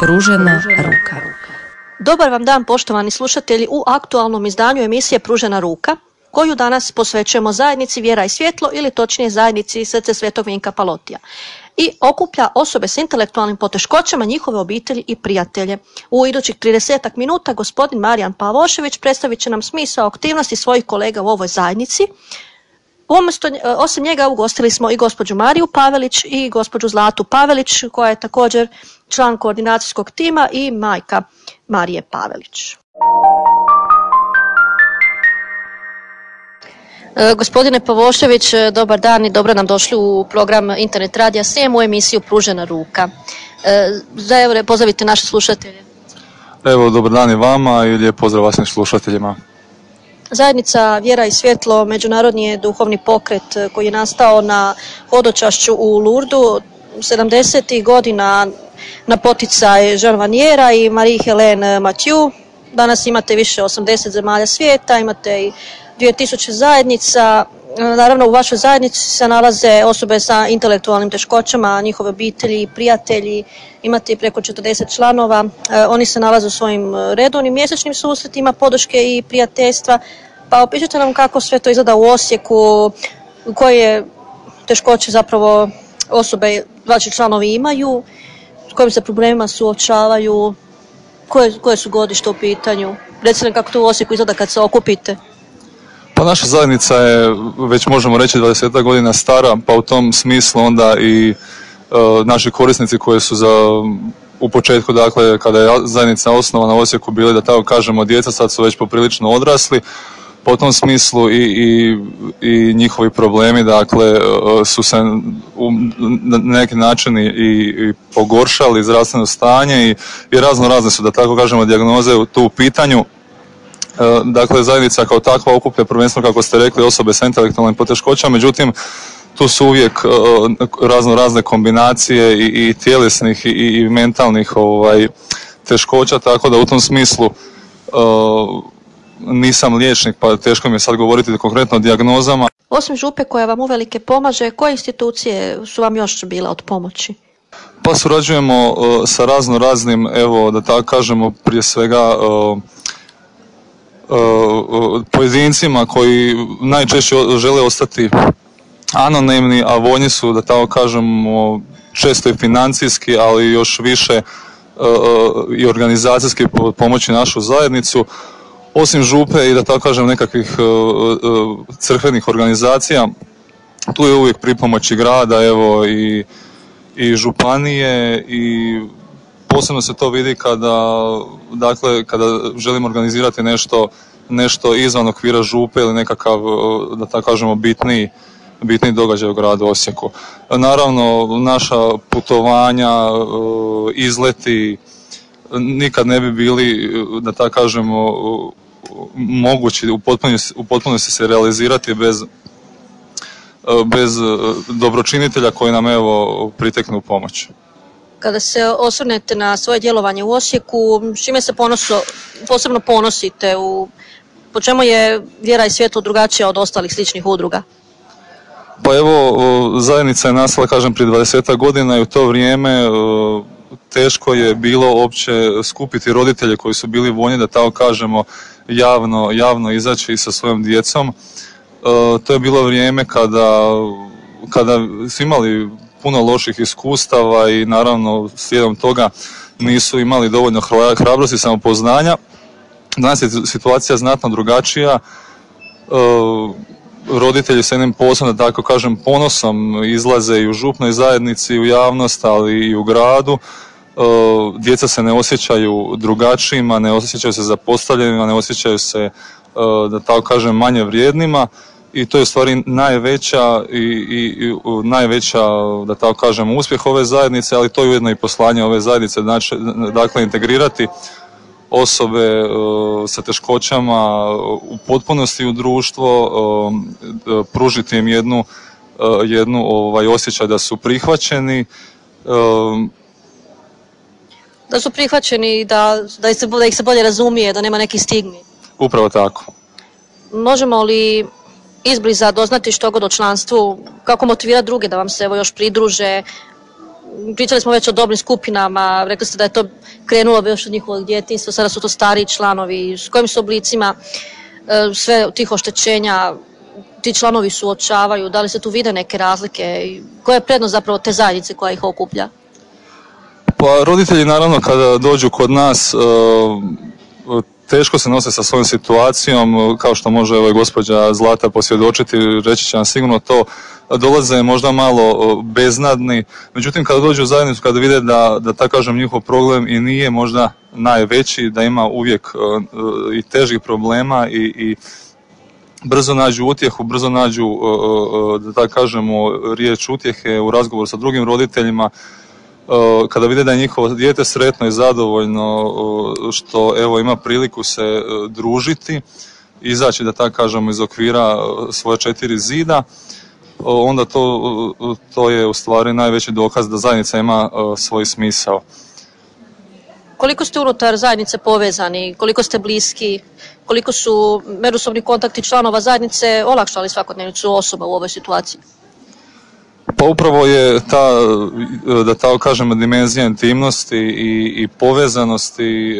Pružena ruka. Dobar vam dan poštovani slušatelji u aktualnom izdanju emisije Pružena ruka koju danas posvećujemo zajednici Vjera i svjetlo ili točnije zajednici Srce Svetog Vinka Palotija i okuplja osobe s intelektualnim poteškoćama, njihove obitelji i prijatelje. U idućih 30 minuta gospodin Marijan Pavošević predstavit će nam smisao aktivnosti svojih kolega u ovoj zajednici. Umjesto, osim njega ugostili smo i gospođu Mariju Pavelić i gospođu Zlatu Pavelić koja je također član koordinacijskog tima i majka Marije Pavelić. E, gospodine Pavošević, e, dobar dan i dobro nam došli u program Internet Radija SEM u emisiju Pružena ruka. E, evo, pozdravite naše slušatelje. Evo, dobar dan i vama i lijep pozdrav vašim slušateljima. Zajednica Vjera i svjetlo međunarodni je duhovni pokret koji je nastao na hodočašću u Lurdu 70. godina na poticaj Jean Vanjera i Marie Helene Mathieu. Danas imate više 80 zemalja svijeta, imate i 2000 zajednica. Naravno u vašoj zajednici se nalaze osobe sa intelektualnim teškoćama, njihove obitelji, prijatelji, imate preko 40 članova. E, oni se nalaze u svojim redovnim mjesečnim susretima, podrške i prijateljstva. Pa opišite nam kako sve to izgleda u Osijeku, koje teškoće zapravo osobe, vaši članovi imaju, s kojim se problemima suočavaju, koje, koje su godište u pitanju. Recite nam kako to u Osijeku izgleda kad se okupite. Pa naša zajednica je, već možemo reći, 20 godina stara, pa u tom smislu onda i e, naši korisnici koji su za u početku, dakle, kada je zajednica osnovana u Osijeku bili, da tako kažemo, djeca, sad su već poprilično odrasli, po tom smislu i, i, i njihovi problemi dakle e, su se na neki način i, i pogoršali zdravstveno stanje i, razno razne su da tako kažemo dijagnoze tu u pitanju dakle, zajednica kao takva okuplja prvenstveno, kako ste rekli, osobe sa intelektualnim poteškoćama, međutim, tu su uvijek e, razno razne kombinacije i, i tjelesnih i, i mentalnih ovaj, teškoća, tako da u tom smislu e, nisam liječnik, pa teško mi je sad govoriti konkretno o dijagnozama. Osim župe koja vam uvelike pomaže, koje institucije su vam još bile od pomoći? Pa surađujemo sa razno raznim, evo da tako kažemo, prije svega pojedincima koji najčešće žele ostati anonimni, a voljni su, da tako kažemo, često i financijski, ali još više e, e, i organizacijski pomoći našu zajednicu. Osim župe i da tako kažem nekakvih e, crkvenih organizacija, tu je uvijek pripomoći grada, evo i, i županije i posebno se to vidi kada, dakle, kada želimo organizirati nešto, nešto izvan okvira župe ili nekakav, da tako kažemo, bitniji, bitni događaj u gradu Osijeku. Naravno, naša putovanja, izleti nikad ne bi bili, da tako kažemo, mogući u potpunosti se realizirati bez bez dobročinitelja koji nam evo priteknu u pomoć. Kada se osvrnete na svoje djelovanje u Osijeku, čime se ponoso, posebno ponosite, u, po čemu je vjera i svjetlo drugačija od ostalih sličnih udruga? Pa evo, zajednica je nastala, kažem, prije 20 godina i u to vrijeme teško je bilo uopće skupiti roditelje koji su bili voljni da tako kažemo javno, javno izaći sa svojom djecom. To je bilo vrijeme kada, kada su imali puno loših iskustava i naravno slijedom toga nisu imali dovoljno hrabrosti i samopoznanja. Danas je situacija znatno drugačija. E, roditelji sa jednim posebno, da tako kažem, ponosom izlaze i u župnoj zajednici, i u javnost, ali i u gradu. E, djeca se ne osjećaju drugačijima, ne osjećaju se zapostavljenima, ne osjećaju se, e, da tako kažem, manje vrijednima i to je u stvari najveća i, i, najveća, da tako kažem, uspjeh ove zajednice, ali to je ujedno i poslanje ove zajednice, znači, dakle integrirati osobe uh, sa teškoćama u potpunosti u društvo, uh, pružiti im jednu, jednu ovaj, osjećaj da su prihvaćeni. Da su prihvaćeni, da, da, ih se, da ih se bolje razumije, da nema neki stigmi. Upravo tako. Možemo li izbliza doznati što god o članstvu, kako motivira druge da vam se evo još pridruže, pričali smo već o dobrim skupinama, rekli ste da je to krenulo još od njihovog djetinstva, sada su to stariji članovi, s kojim su oblicima e, sve tih oštećenja ti članovi suočavaju, da li se tu vide neke razlike, koja je prednost zapravo te zajednice koja ih okuplja? Pa roditelji naravno kada dođu kod nas e, teško se nose sa svojom situacijom, kao što može evo, gospođa Zlata posvjedočiti, reći će nam sigurno to, dolaze možda malo beznadni, međutim kada dođu u zajednicu, kada vide da, da tako kažem njihov problem i nije možda najveći, da ima uvijek i težih problema i, i brzo nađu utjehu, brzo nađu, da tako kažemo, riječ utjehe u razgovoru sa drugim roditeljima, kada vide da je njihovo dijete sretno i zadovoljno što evo ima priliku se družiti, izaći da tako kažemo iz okvira svoje četiri zida, onda to, to je u stvari najveći dokaz da zajednica ima svoj smisao. Koliko ste unutar zajednice povezani, koliko ste bliski, koliko su međusobni kontakti članova zajednice olakšali svakodnevnicu osoba u ovoj situaciji? Pa upravo je ta, da tako kažemo, dimenzija intimnosti i, i povezanosti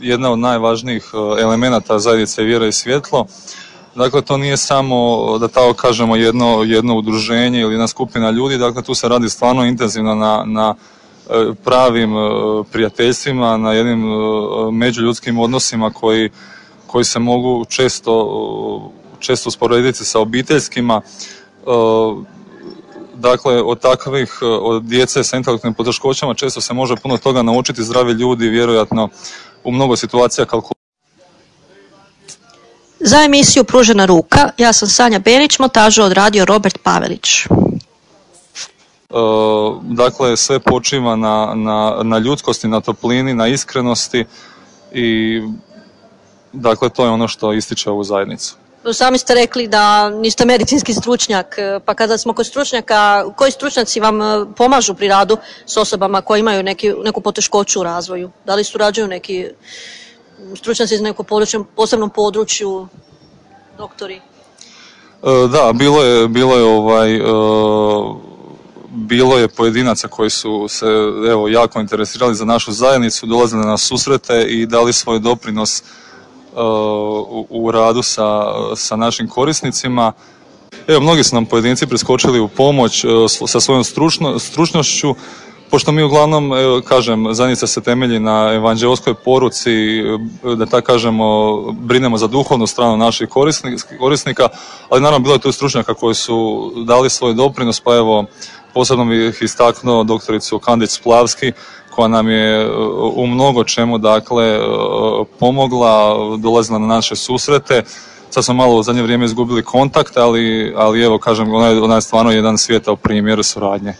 jedna od najvažnijih elemenata zajednice vjera i svjetlo. Dakle, to nije samo, da tako kažemo, jedno, jedno udruženje ili jedna skupina ljudi, dakle, tu se radi stvarno intenzivno na, na e, pravim e, prijateljstvima, na jednim e, međuljudskim odnosima koji, koji se mogu često, često usporediti sa obiteljskima. Dakle, od takvih, od djece sa intelektualnim poteškoćama često se može puno toga naučiti, zdravi ljudi vjerojatno u mnogo situacija kalkulirati za emisiju Pružena ruka, ja sam Sanja Benić, montažu odradio Robert Pavelić. E, dakle, sve počiva na, na, na ljudskosti, na toplini, na iskrenosti i dakle, to je ono što ističe ovu zajednicu. Sami ste rekli da niste medicinski stručnjak, pa kada smo kod stručnjaka, koji stručnjaci vam e, pomažu pri radu s osobama koji imaju neki, neku poteškoću u razvoju? Da li surađuju neki stručnjaci iz nekog područja, posebnom području, doktori? E, da, bilo je, bilo je ovaj, e, bilo je pojedinaca koji su se evo, jako interesirali za našu zajednicu, dolazili na susrete i dali svoj doprinos e, u, radu sa, sa našim korisnicima. Evo, mnogi su nam pojedinci preskočili u pomoć sa svojom stručnošću, Pošto mi uglavnom, kažem, zajednica se temelji na evanđelskoj poruci, da tako kažemo, brinemo za duhovnu stranu naših korisnika, ali naravno bilo je tu stručnjaka koji su dali svoj doprinos, pa evo, posebno bih istaknuo doktoricu Kandić Splavski, koja nam je e, u mnogo čemu, dakle, e, pomogla, dolazila na naše susrete, sad smo malo u zadnje vrijeme izgubili kontakt, ali, ali evo, kažem, ona je, ona je stvarno jedan svijetao primjer suradnje.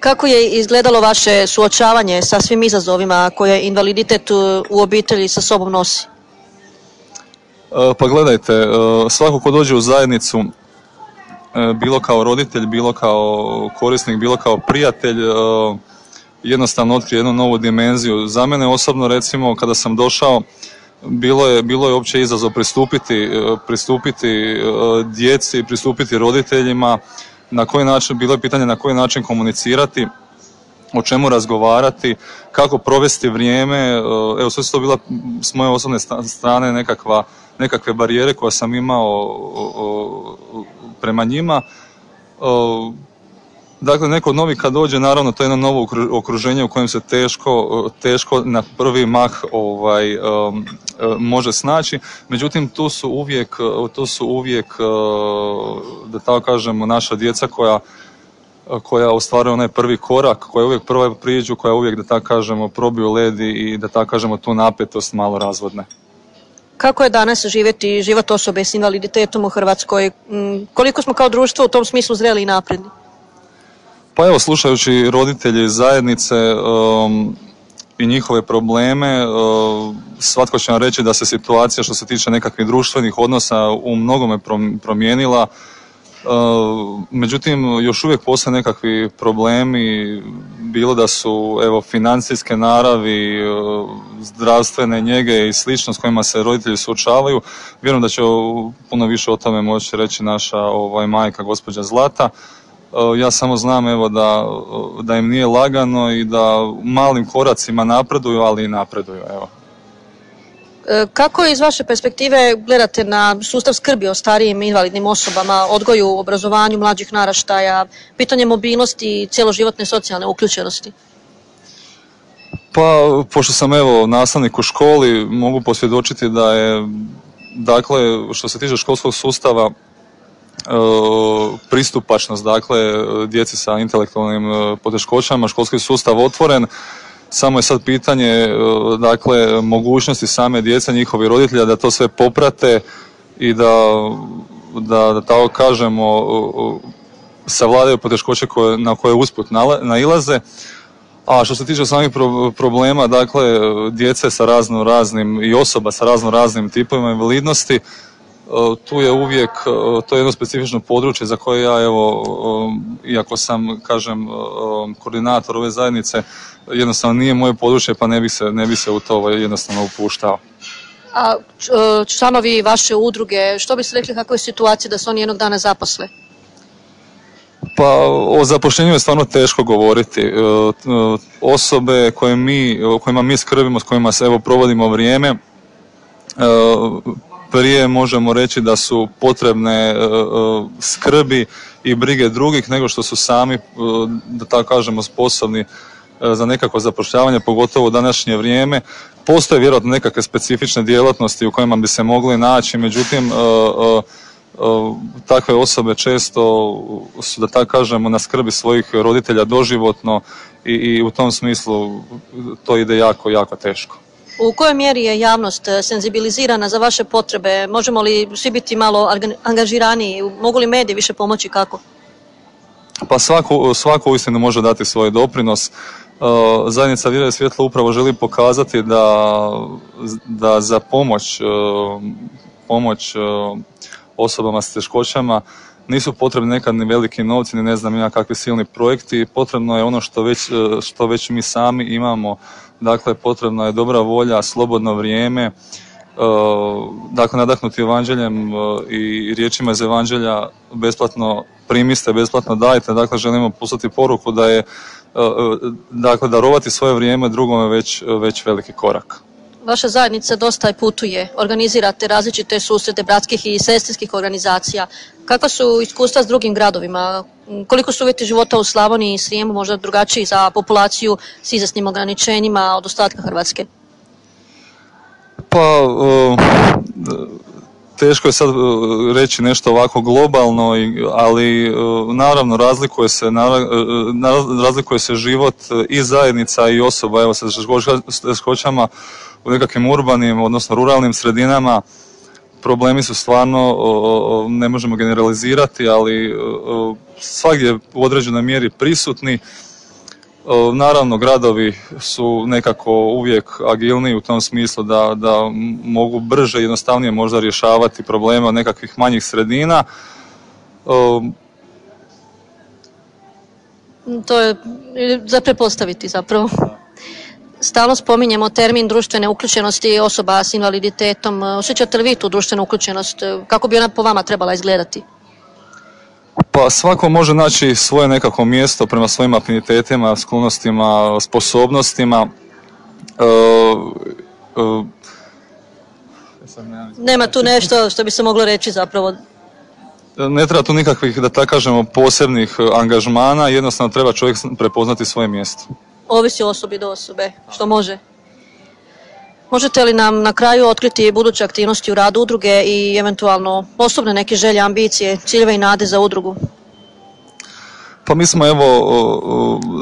Kako je izgledalo vaše suočavanje sa svim izazovima koje invaliditet u obitelji sa sobom nosi? E, pa gledajte, svako ko dođe u zajednicu, bilo kao roditelj, bilo kao korisnik, bilo kao prijatelj, jednostavno otkrije jednu novu dimenziju. Za mene osobno recimo kada sam došao, bilo je, bilo je uopće izazov pristupiti, pristupiti djeci, pristupiti roditeljima, na koji način, bilo je pitanje na koji način komunicirati, o čemu razgovarati, kako provesti vrijeme, e, evo sve su to bila s moje osobne strane nekakva, nekakve barijere koje sam imao prema njima. Dakle, neko novi kad dođe, naravno to je jedno novo okruženje u kojem se teško, teško na prvi mah ovaj, um, može snaći. Međutim, tu su uvijek, tu su uvijek da tako kažemo, naša djeca koja koja ostvaruje onaj prvi korak, koja uvijek prva priđu, koja uvijek, da tako kažemo, probiju led i da tako kažemo tu napetost malo razvodne. Kako je danas živjeti život osobe s invaliditetom u Hrvatskoj? Koliko smo kao društvo u tom smislu zreli i napredni? Pa evo, slušajući roditelje zajednice um, i njihove probleme, uh, svatko će vam reći da se situacija što se tiče nekakvih društvenih odnosa u mnogome promijenila. Uh, međutim, još uvijek postoje nekakvi problemi, bilo da su evo financijske naravi, uh, zdravstvene njege i slično s kojima se roditelji suočavaju. Vjerujem da će puno više o tome moći reći naša ovaj, majka, gospođa Zlata. Ja samo znam evo da, da im nije lagano i da malim koracima napreduju, ali i napreduju. Evo. E, kako iz vaše perspektive gledate na sustav skrbi o starijim invalidnim osobama, odgoju, obrazovanju mlađih naraštaja, pitanje mobilnosti i cjeloživotne socijalne uključenosti? Pa, pošto sam evo nastavnik u školi, mogu posvjedočiti da je, dakle, što se tiče školskog sustava, pristupačnost, dakle, djeci sa intelektualnim e, poteškoćama, školski sustav otvoren, samo je sad pitanje e, dakle mogućnosti same djece, njihovi roditelja da to sve poprate i da, da, da tako kažemo savladaju poteškoće koje, na koje usput nailaze. A što se tiče samih problema, dakle, djece sa razno raznim i osoba sa razno raznim tipovima invalidnosti, tu je uvijek, to je jedno specifično područje za koje ja, evo, iako sam, kažem, koordinator ove zajednice, jednostavno nije moje područje pa ne bi se, ne bi se u to ovaj, jednostavno upuštao. A članovi vaše udruge, što biste rekli kakva je situacija da se oni jednog dana zaposle? Pa o zapošljenju je stvarno teško govoriti. E, e, osobe koje mi, o kojima mi skrbimo, s kojima se evo provodimo vrijeme, e, prije možemo reći da su potrebne skrbi i brige drugih nego što su sami, da tako kažemo, sposobni za nekakvo zapošljavanje, pogotovo u današnje vrijeme. Postoje vjerojatno nekakve specifične djelatnosti u kojima bi se mogli naći, međutim, takve osobe često su, da tako kažemo, na skrbi svojih roditelja doživotno i, i u tom smislu to ide jako, jako teško. U kojoj mjeri je javnost e, senzibilizirana za vaše potrebe? Možemo li svi biti malo angažiraniji? Mogu li mediji više pomoći kako? Pa svako, svako uistinu može dati svoj doprinos. E, zajednica Vira i Svjetlo upravo želi pokazati da, da za pomoć, e, pomoć osobama s teškoćama nisu potrebni nekad ni veliki novci, ni ne znam ja kakvi silni projekti, potrebno je ono što već, što već mi sami imamo, dakle potrebna je dobra volja, slobodno vrijeme, e, dakle nadahnuti evanđeljem e, i riječima iz evanđelja besplatno primiste, besplatno dajte, dakle želimo poslati poruku da je e, dakle darovati svoje vrijeme drugome već, već veliki korak. Vaša zajednica dosta je putuje, organizirate različite susrete bratskih i sestrinskih organizacija. Kakva su iskustva s drugim gradovima? Koliko su uvjeti života u Slavoniji i Srijemu možda drugačiji za populaciju s izasnim ograničenjima od ostatka Hrvatske? Pa, teško je sad reći nešto ovako globalno, ali naravno razlikuje se, razlikuje se život i zajednica i osoba evo sa teškoćama u nekakvim urbanim, odnosno ruralnim sredinama problemi su stvarno, ne možemo generalizirati, ali svagdje u određenoj mjeri prisutni. Naravno, gradovi su nekako uvijek agilniji u tom smislu da, da mogu brže i jednostavnije možda rješavati problema nekakvih manjih sredina. To je za prepostaviti zapravo. Stalno spominjemo termin društvene uključenosti osoba s invaliditetom. Osjećate li vi tu društvenu uključenost? Kako bi ona po vama trebala izgledati? Pa svako može naći svoje nekako mjesto prema svojim afinitetima, sklonostima, sposobnostima. E, e, Nema tu nešto što bi se moglo reći zapravo. Ne treba tu nikakvih, da tako kažemo, posebnih angažmana, jednostavno treba čovjek prepoznati svoje mjesto ovisi osobi do osobe, što može. Možete li nam na kraju otkriti buduće aktivnosti u radu udruge i eventualno osobne neke želje, ambicije, ciljeve i nade za udrugu? Pa mi smo evo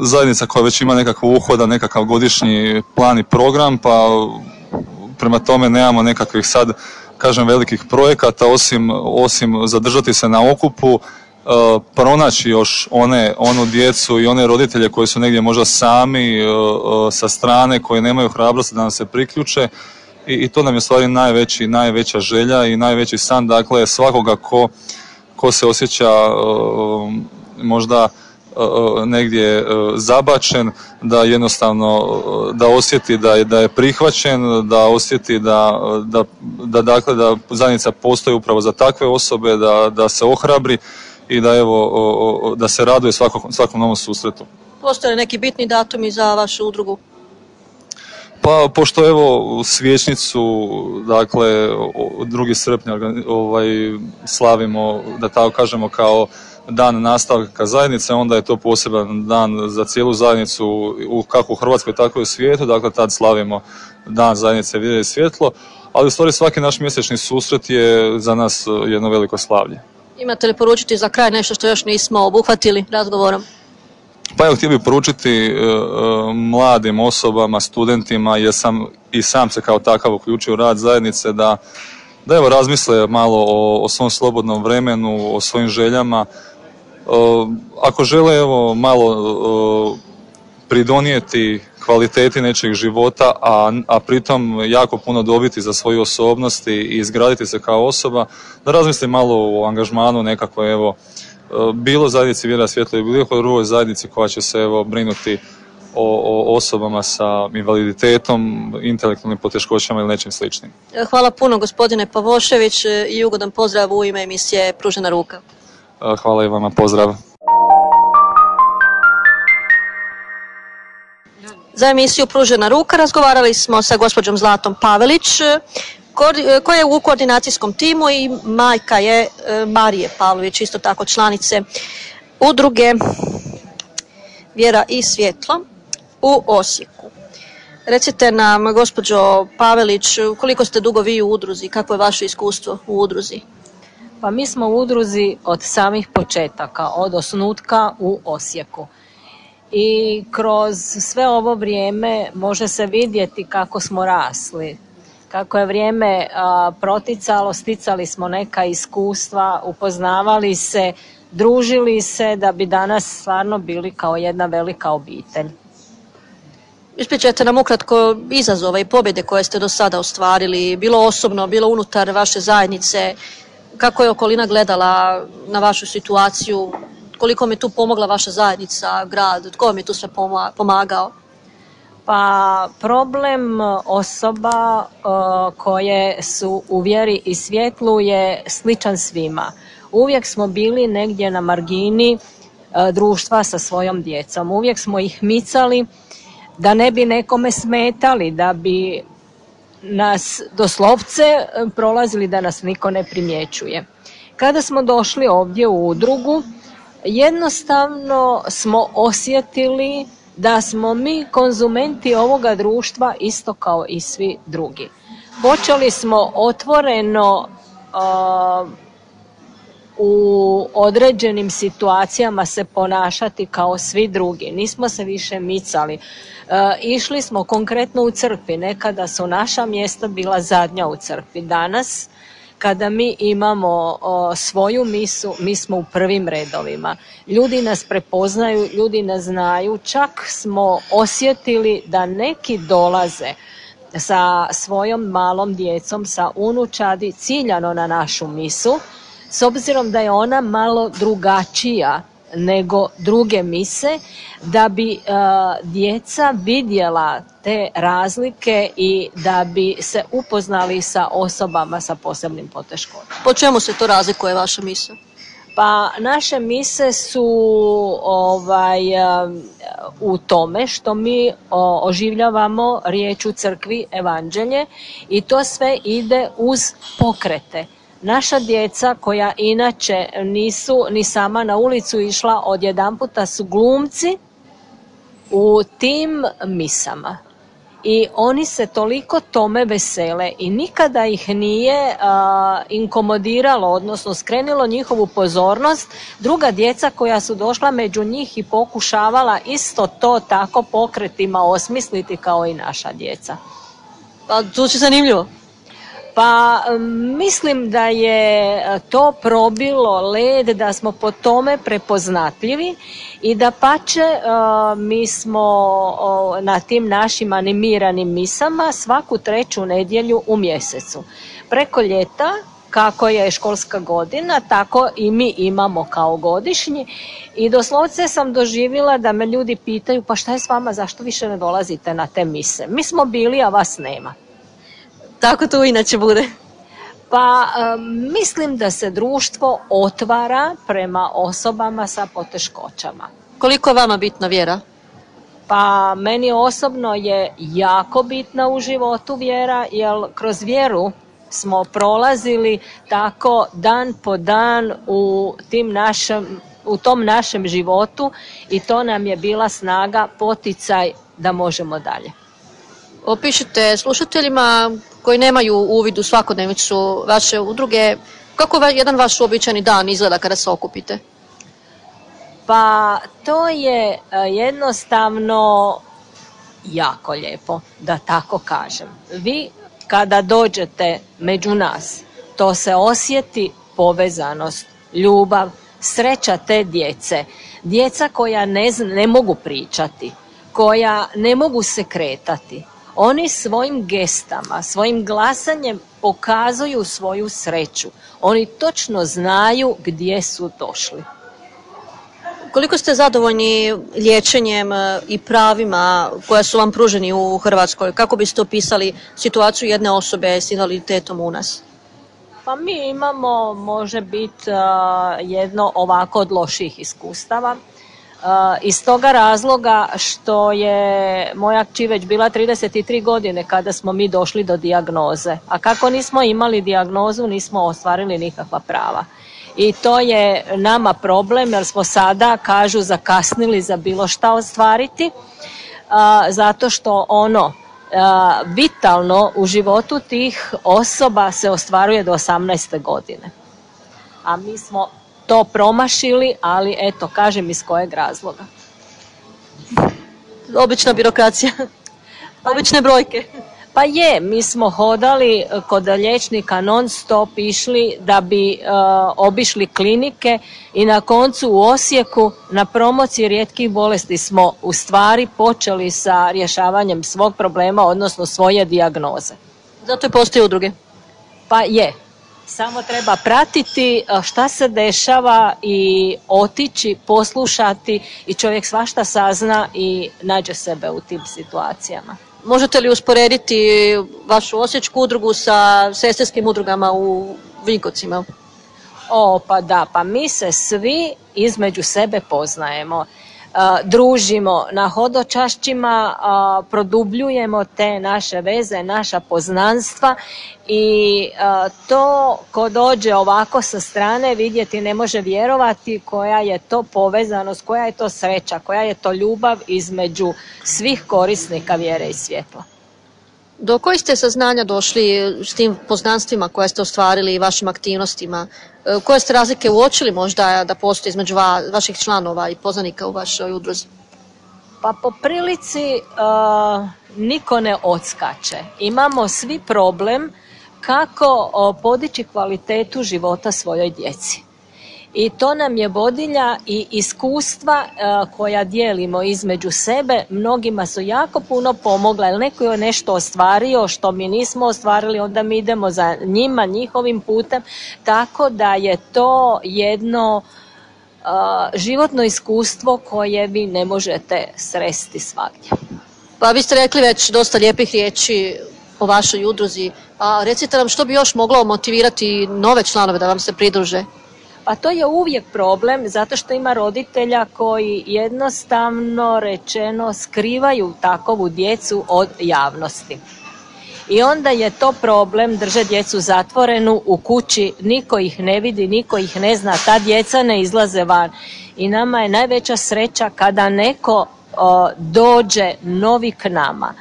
zajednica koja već ima nekakav uhoda, nekakav godišnji plan i program, pa prema tome nemamo nekakvih sad, kažem, velikih projekata, osim, osim zadržati se na okupu, E, pronaći još one, onu djecu i one roditelje koji su negdje možda sami e, e, sa strane, koji nemaju hrabrosti da nam se priključe i, i to nam je stvari najveći, najveća želja i najveći san, dakle svakoga ko, ko se osjeća možda negdje zabačen, da jednostavno da osjeti da je, da je prihvaćen, da osjeti da, da, da, dakle, da zajednica postoji upravo za takve osobe, da, da se ohrabri i da evo da se raduje svakom, svakom novom susretu. Postoje neki bitni datumi za vašu udrugu? Pa, pošto evo u Svječnicu, dakle, 2. srpnja ovaj, slavimo, da tako kažemo, kao dan nastavka zajednice, onda je to poseban dan za cijelu zajednicu, u, kako u Hrvatskoj, tako i u svijetu, dakle, tad slavimo dan zajednice Vide i svjetlo, ali u stvari svaki naš mjesečni susret je za nas jedno veliko slavlje. Imate li poručiti za kraj nešto što još nismo obuhvatili razgovorom? Pa evo htio bih poručiti e, e, mladim osobama, studentima, jer sam i sam se kao takav uključio u rad zajednice da, da evo razmisle malo o, o svom slobodnom vremenu, o svojim željama. E, ako žele evo malo pridonijeti kvaliteti nečeg života, a, a pritom jako puno dobiti za svoju osobnost i izgraditi se kao osoba, da razmisli malo o angažmanu nekakve evo bilo zajednici Vjera Svjetlo i bilo drugoj zajednici koja će se evo brinuti o, o osobama sa invaliditetom, intelektualnim poteškoćama ili nečim sličnim. Hvala puno gospodine Pavošević i ugodan pozdrav u ime emisije Pružena ruka. Hvala i vama, pozdrav. Za emisiju Pružena ruka razgovarali smo sa gospođom Zlatom Pavelić, koja je u koordinacijskom timu i majka je e, Marije Pavlović, isto tako članice udruge Vjera i svjetlo u Osijeku. Recite nam, gospođo Pavelić, koliko ste dugo vi u udruzi, kako je vaše iskustvo u udruzi? Pa mi smo u udruzi od samih početaka, od osnutka u Osijeku. I kroz sve ovo vrijeme može se vidjeti kako smo rasli. Kako je vrijeme proticalo, sticali smo neka iskustva, upoznavali se, družili se da bi danas stvarno bili kao jedna velika obitelj. Ispričajte nam ukratko izazova i pobjede koje ste do sada ostvarili, bilo osobno, bilo unutar vaše zajednice, kako je okolina gledala na vašu situaciju, koliko mi tu pomogla vaša zajednica, grad, tko vam je tu sve pomagao? Pa problem osoba e, koje su u vjeri i svjetlu je sličan svima. Uvijek smo bili negdje na margini e, društva sa svojom djecom. Uvijek smo ih micali da ne bi nekome smetali, da bi nas doslovce e, prolazili da nas niko ne primjećuje. Kada smo došli ovdje u udrugu, jednostavno smo osjetili da smo mi konzumenti ovoga društva isto kao i svi drugi. Počeli smo otvoreno u određenim situacijama se ponašati kao svi drugi. Nismo se više micali. išli smo konkretno u crkvi. Nekada su naša mjesta bila zadnja u crkvi. Danas kada mi imamo svoju misu, mi smo u prvim redovima. Ljudi nas prepoznaju, ljudi nas znaju, čak smo osjetili da neki dolaze sa svojom malom djecom, sa unučadi ciljano na našu misu, s obzirom da je ona malo drugačija nego druge mise da bi uh, djeca vidjela te razlike i da bi se upoznali sa osobama sa posebnim poteškoćama. Po čemu se to razlikuje vaša misa? Pa naše mise su ovaj, u tome što mi oživljavamo riječ u crkvi, evanđelje i to sve ide uz pokrete. Naša djeca koja inače nisu ni sama na ulicu išla odjedanputa su glumci u tim misama i oni se toliko tome vesele i nikada ih nije inkomodiralo, odnosno skrenilo njihovu pozornost druga djeca koja su došla među njih i pokušavala isto to tako pokretima osmisliti kao i naša djeca. Pa će zanimljivo. Pa mislim da je e, to probilo led, da smo po tome prepoznatljivi i da pače e, mi smo na tim našim animiranim misama svaku treću nedjelju u mjesecu. Preko ljeta kako je školska godina, tako i mi imamo kao godišnji i doslovce sam doživjela da me ljudi pitaju pa šta je s vama, zašto više ne dolazite na te mise? Mi smo bili, a vas nema. Tako to inače bude. Pa mislim da se društvo otvara prema osobama sa poteškoćama. Koliko je vama bitna vjera? Pa meni osobno je jako bitna u životu vjera, jer kroz vjeru smo prolazili tako dan po dan u tim našem u tom našem životu i to nam je bila snaga, poticaj da možemo dalje. Opišite slušateljima koji nemaju uvid u svakodnevicu vaše udruge, kako jedan vaš uobičajeni dan izgleda kada se okupite? Pa to je e, jednostavno jako lijepo, da tako kažem. Vi kada dođete među nas, to se osjeti povezanost, ljubav, sreća te djece. Djeca koja ne, ne mogu pričati, koja ne mogu se kretati. Oni svojim gestama, svojim glasanjem pokazuju svoju sreću. Oni točno znaju gdje su došli. Koliko ste zadovoljni liječenjem e, i pravima koja su vam pruženi u Hrvatskoj? Kako biste opisali situaciju jedne osobe s invaliditetom u nas? Pa mi imamo, može biti, e, jedno ovako od loših iskustava. E, iz toga razloga što je moja kći već bila 33 godine kada smo mi došli do dijagnoze. A kako nismo imali dijagnozu, nismo ostvarili nikakva prava i to je nama problem jer smo sada, kažu, zakasnili za bilo šta ostvariti zato što ono vitalno u životu tih osoba se ostvaruje do 18. godine. A mi smo to promašili, ali eto, kažem iz kojeg razloga. Obična birokracija, obične brojke. Pa je, mi smo hodali e, kod liječnika non stop išli da bi e, obišli klinike i na koncu u Osijeku na promociji rijetkih bolesti smo u stvari počeli sa rješavanjem svog problema, odnosno svoje dijagnoze. Zato i postoje udruge? Pa je. Samo treba pratiti e, šta se dešava i otići, poslušati i čovjek svašta sazna i nađe sebe u tim situacijama. Možete li usporediti vašu osječku udrugu sa sestrskim udrugama u Vinkovcima? O, pa da, pa mi se svi između sebe poznajemo. Družimo na hodočašćima, produbljujemo te naše veze, naša poznanstva i to ko dođe ovako sa strane vidjeti ne može vjerovati koja je to povezanost, koja je to sreća, koja je to ljubav između svih korisnika vjere i svjetla. Do koji ste saznanja došli s tim poznanstvima koje ste ostvarili i vašim aktivnostima? E, koje ste razlike uočili možda da postoji između vaših članova i poznanika u vašoj udruzi? Pa po prilici e, niko ne odskače. Imamo svi problem kako podići kvalitetu života svojoj djeci i to nam je vodilja i iskustva e, koja dijelimo između sebe mnogima su jako puno pomogla jer neko je nešto ostvario što mi nismo ostvarili onda mi idemo za njima njihovim putem tako da je to jedno e, životno iskustvo koje vi ne možete sresti svagdje. Pa vi ste rekli već dosta lijepih riječi o vašoj udruzi, a recite nam što bi još moglo motivirati nove članove da vam se pridruže? Pa to je uvijek problem zato što ima roditelja koji jednostavno rečeno skrivaju takovu djecu od javnosti. I onda je to problem, drže djecu zatvorenu u kući, niko ih ne vidi, niko ih ne zna, ta djeca ne izlaze van. I nama je najveća sreća kada neko dođe novi k nama.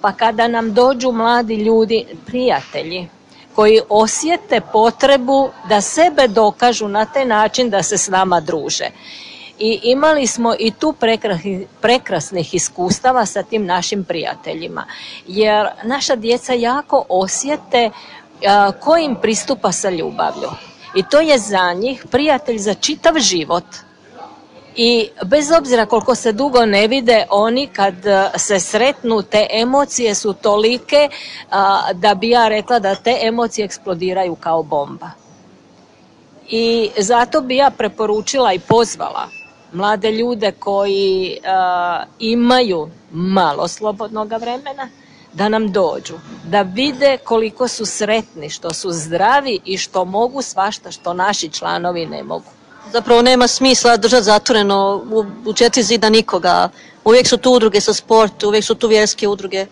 Pa kada nam dođu mladi ljudi, prijatelji, koji osjete potrebu da sebe dokažu na taj način da se s nama druže. I imali smo i tu prekrasnih iskustava sa tim našim prijateljima. Jer naša djeca jako osjete ko im pristupa sa ljubavlju. I to je za njih prijatelj za čitav život i bez obzira koliko se dugo ne vide, oni kad e, se sretnu, te emocije su tolike da bi ja rekla da te emocije eksplodiraju kao bomba. I zato bi ja preporučila i pozvala mlade ljude koji imaju malo slobodnog vremena, da nam dođu, da vide koliko su sretni, što su zdravi i što mogu svašta što naši članovi ne mogu. Zapravo nema smisla držati zatvoreno u, u četiri zida nikoga. Uvijek su tu udruge sa sport, uvijek su tu vjerske udruge.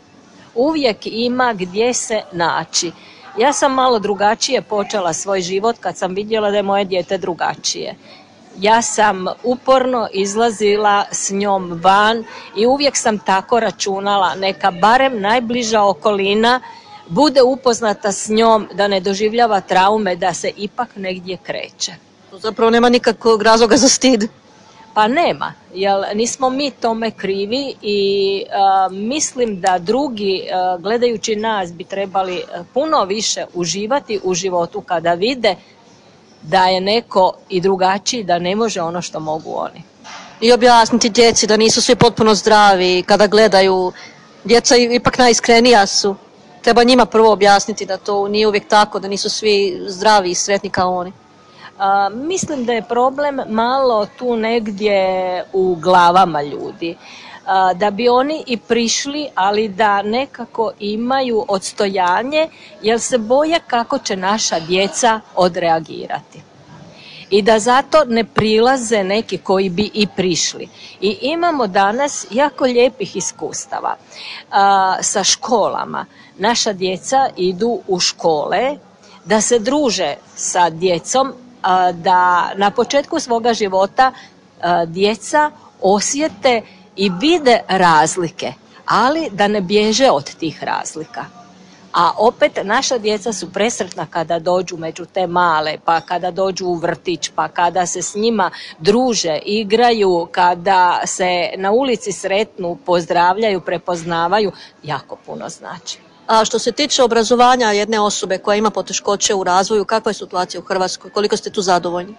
Uvijek ima gdje se naći. Ja sam malo drugačije počela svoj život kad sam vidjela da je moje dijete drugačije. Ja sam uporno izlazila s njom van i uvijek sam tako računala neka barem najbliža okolina bude upoznata s njom da ne doživljava traume da se ipak negdje kreće. Zapravo nema nikakvog razloga za stid. Pa nema, jer nismo mi tome krivi i a, mislim da drugi a, gledajući nas bi trebali a, puno više uživati u životu kada vide da je neko i drugačiji, da ne može ono što mogu oni. I objasniti djeci da nisu svi potpuno zdravi kada gledaju. Djeca ipak najiskrenija su. Treba njima prvo objasniti da to nije uvijek tako, da nisu svi zdravi i sretni kao oni. A, mislim da je problem malo tu negdje u glavama ljudi. Da bi oni i prišli, ali da nekako imaju odstojanje, jer se boje kako će naša djeca odreagirati. I da zato ne prilaze neki koji bi i prišli. I imamo danas jako lijepih iskustava a, sa školama. Naša djeca idu u škole da se druže sa djecom da na početku svoga života djeca osjete i vide razlike, ali da ne bježe od tih razlika. A opet naša djeca su presretna kada dođu među te male, pa kada dođu u vrtić, pa kada se s njima druže, igraju, kada se na ulici sretnu, pozdravljaju, prepoznavaju, jako puno znači. A što se tiče obrazovanja jedne osobe koja ima poteškoće u razvoju, kakva je situacija u Hrvatskoj? Koliko ste tu zadovoljni?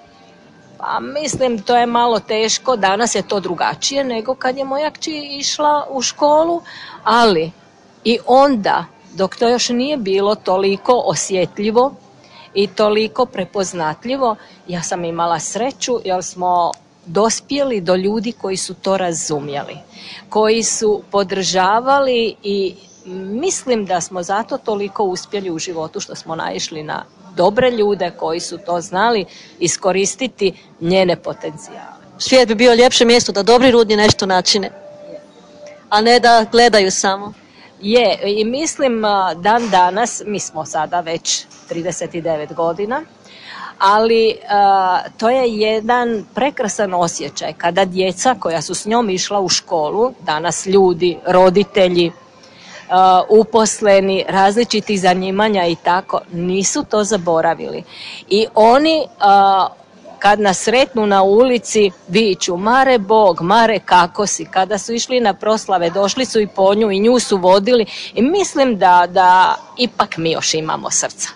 Pa mislim to je malo teško, danas je to drugačije nego kad je moja kći išla u školu, ali i onda dok to još nije bilo toliko osjetljivo i toliko prepoznatljivo, ja sam imala sreću jer smo dospjeli do ljudi koji su to razumjeli, koji su podržavali i mislim da smo zato toliko uspjeli u životu što smo naišli na dobre ljude koji su to znali iskoristiti njene potencijale. Svijet bi bio ljepše mjesto da dobri rudni nešto načine, a ne da gledaju samo. Je, i mislim dan danas, mi smo sada već 39 godina, ali uh, to je jedan prekrasan osjećaj kada djeca koja su s njom išla u školu, danas ljudi, roditelji, uposleni, različitih zanimanja i tako, nisu to zaboravili. I oni uh, kad nas sretnu na ulici viću Mare Bog, Mare kako si, kada su išli na proslave došli su i po nju i nju su vodili i mislim da, da ipak mi još imamo srca.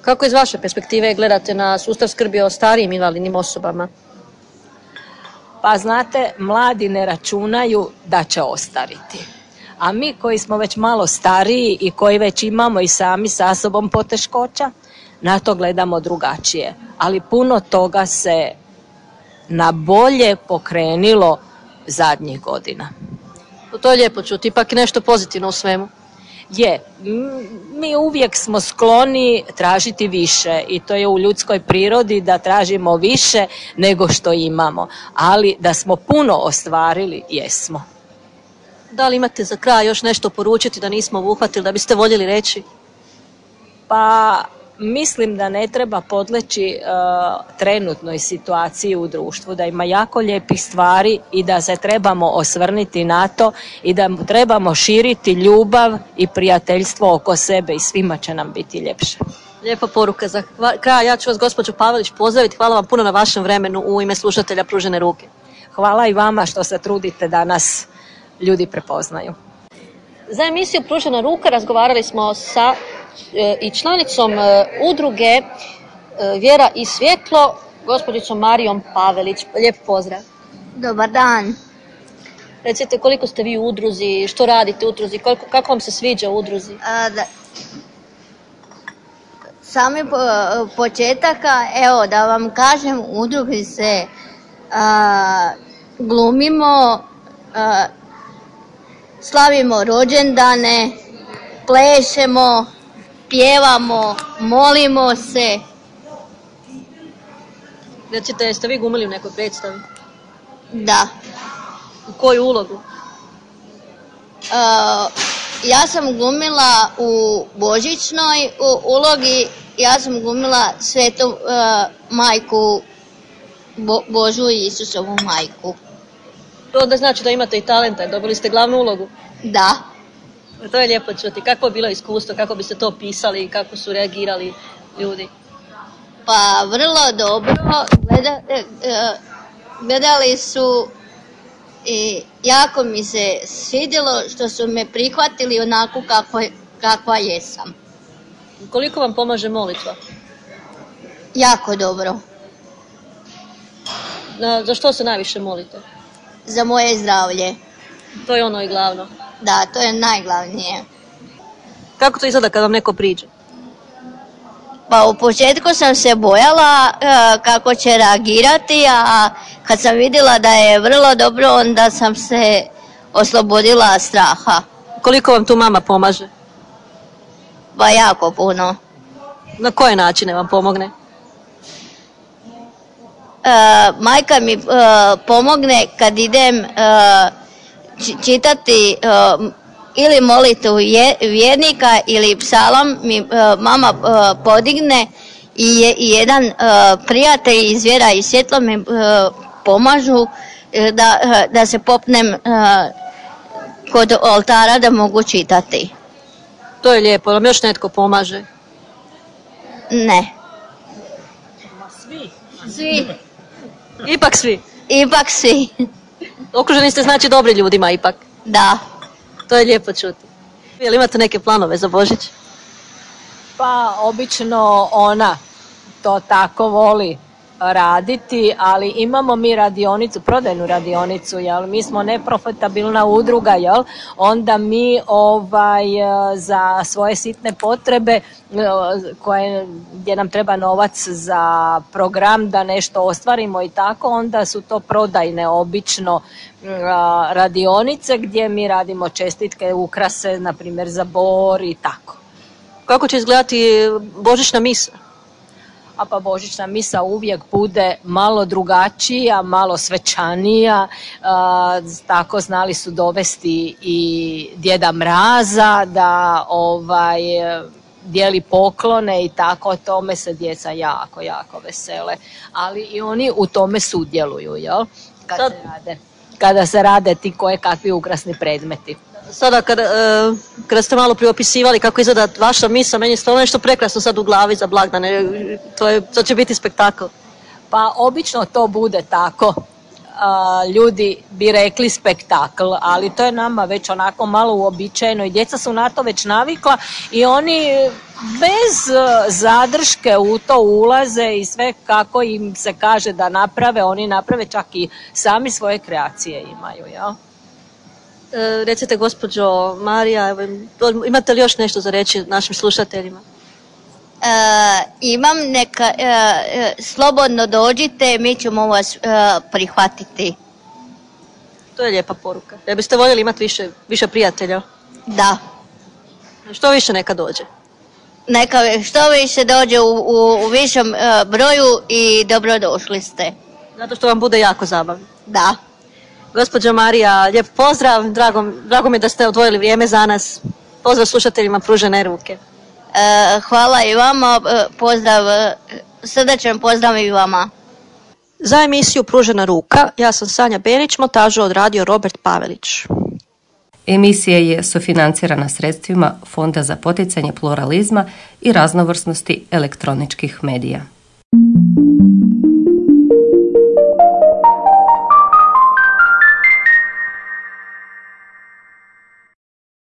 Kako iz vaše perspektive gledate na sustav skrbi o starijim invalidnim osobama? Pa znate, mladi ne računaju da će ostariti a mi koji smo već malo stariji i koji već imamo i sami sa sobom poteškoća, na to gledamo drugačije. Ali puno toga se na bolje pokrenilo zadnjih godina. To je lijepo čuti, ipak nešto pozitivno u svemu. Je, mi uvijek smo skloni tražiti više i to je u ljudskoj prirodi da tražimo više nego što imamo, ali da smo puno ostvarili, jesmo. Da li imate za kraj još nešto poručiti da nismo uhvatili, da biste voljeli reći? Pa mislim da ne treba podleći uh, trenutnoj situaciji u društvu, da ima jako lijepih stvari i da se trebamo osvrniti na to i da trebamo širiti ljubav i prijateljstvo oko sebe i svima će nam biti ljepše. Lijepa poruka za kraj. Ja ću vas gospođo Pavelić pozdraviti. Hvala vam puno na vašem vremenu u ime slušatelja Pružene ruke. Hvala i vama što se trudite danas ljudi prepoznaju. Za emisiju Pružena ruka razgovarali smo sa e, i članicom e, udruge e, Vjera i svjetlo, gospođicom Marijom Pavelić. Lijep pozdrav. Dobar dan. Recite koliko ste vi u udruzi, što radite u udruzi, koliko, kako vam se sviđa u udruzi? A, da. Sami po, početaka, evo da vam kažem, u udruzi se a, glumimo, a, slavimo rođendane, plešemo, pjevamo, molimo se. Recite, jeste vi glumili u nekoj predstavi? Da. U koju ulogu? Uh, ja sam glumila u Božićnoj u ulogi, ja sam glumila svetu uh, majku, Bo, Božu i Isusovu majku. To onda znači da imate i talenta, dobili ste glavnu ulogu. Da. To je lijepo čuti. Kako je bilo iskustvo, kako biste to pisali i kako su reagirali ljudi? Pa vrlo dobro, Gleda, e, e, gledali su i jako mi se svidjelo što su me prihvatili onako kako, kakva jesam. Koliko vam pomaže molitva? Jako dobro. Na, za što se najviše molite? Za moje zdravlje. To je ono i glavno. Da, to je najglavnije. Kako to izgleda kad vam neko priđe? Pa u početku sam se bojala e, kako će reagirati, a kad sam vidjela da je vrlo dobro, onda sam se oslobodila straha. Koliko vam tu mama pomaže? Pa jako puno. Na koje načine vam pomogne? E, majka mi e, pomogne kad idem e, či- čitati ili molitvu je- vjernika ili psalam mi mama podigne i, je, i jedan prijatelj iz vjera i svjetlo mi pomažu da, da se popnem kod oltara da mogu čitati. To je lijepo, vam još netko pomaže. Ne. Svi. Ipak svi. Ipak svi. Okruženi ste znači dobri ljudima ipak. Da. To je lijepo čuti. Jel imate neke planove za Božić? Pa obično ona to tako voli raditi, ali imamo mi radionicu, prodajnu radionicu, jel? Mi smo neprofitabilna udruga, jel? Onda mi ovaj e, za svoje sitne potrebe e, koje, gdje nam treba novac za program da nešto ostvarimo i tako, onda su to prodajne obično a, radionice gdje mi radimo čestitke, ukrase, na primjer za bor i tako. Kako će izgledati Božićna misa? A pa božićna misa uvijek bude malo drugačija, malo svečanija, a, tako znali su dovesti i djeda Mraza da ovaj dijeli poklone i tako, tome se djeca jako, jako vesele, ali i oni u tome sudjeluju, jel? Kad Sad- se rade, kada se rade ti koje kakvi ukrasni predmeti. Sada kada, e, kada ste malo priopisivali kako izgleda vaša misa, meni je stvarno nešto prekrasno sad u glavi za blagdane. To, je, to će biti spektakl. Pa obično to bude tako. A, ljudi bi rekli spektakl, ali to je nama već onako malo uobičajeno i djeca su na to već navikla i oni bez e, zadrške u to ulaze i sve kako im se kaže da naprave, oni naprave čak i sami svoje kreacije imaju, jel? E, recite gospođo Marija, imate li još nešto za reći našim slušateljima? E, imam neka, e, e, slobodno dođite, mi ćemo vas e, prihvatiti. To je lijepa poruka. Jer biste voljeli imati više, više prijatelja. Da. Što više neka dođe. Neka što više dođe u, u, u višem e, broju i dobrodošli ste. Zato što vam bude jako zabavno. Da. Gospođo Marija, lijep pozdrav. Drago, drago mi je da ste odvojili vrijeme za nas. Pozdrav slušateljima pružene ruke. E, hvala i vama, e, pozdrav, e, srdačan pozdrav i vama. Za emisiju Pružena ruka, ja sam Sanja Benić, montažu odradio Robert Pavelić. Emisija je sufinancirana sredstvima Fonda za poticanje pluralizma i raznovrsnosti elektroničkih medija.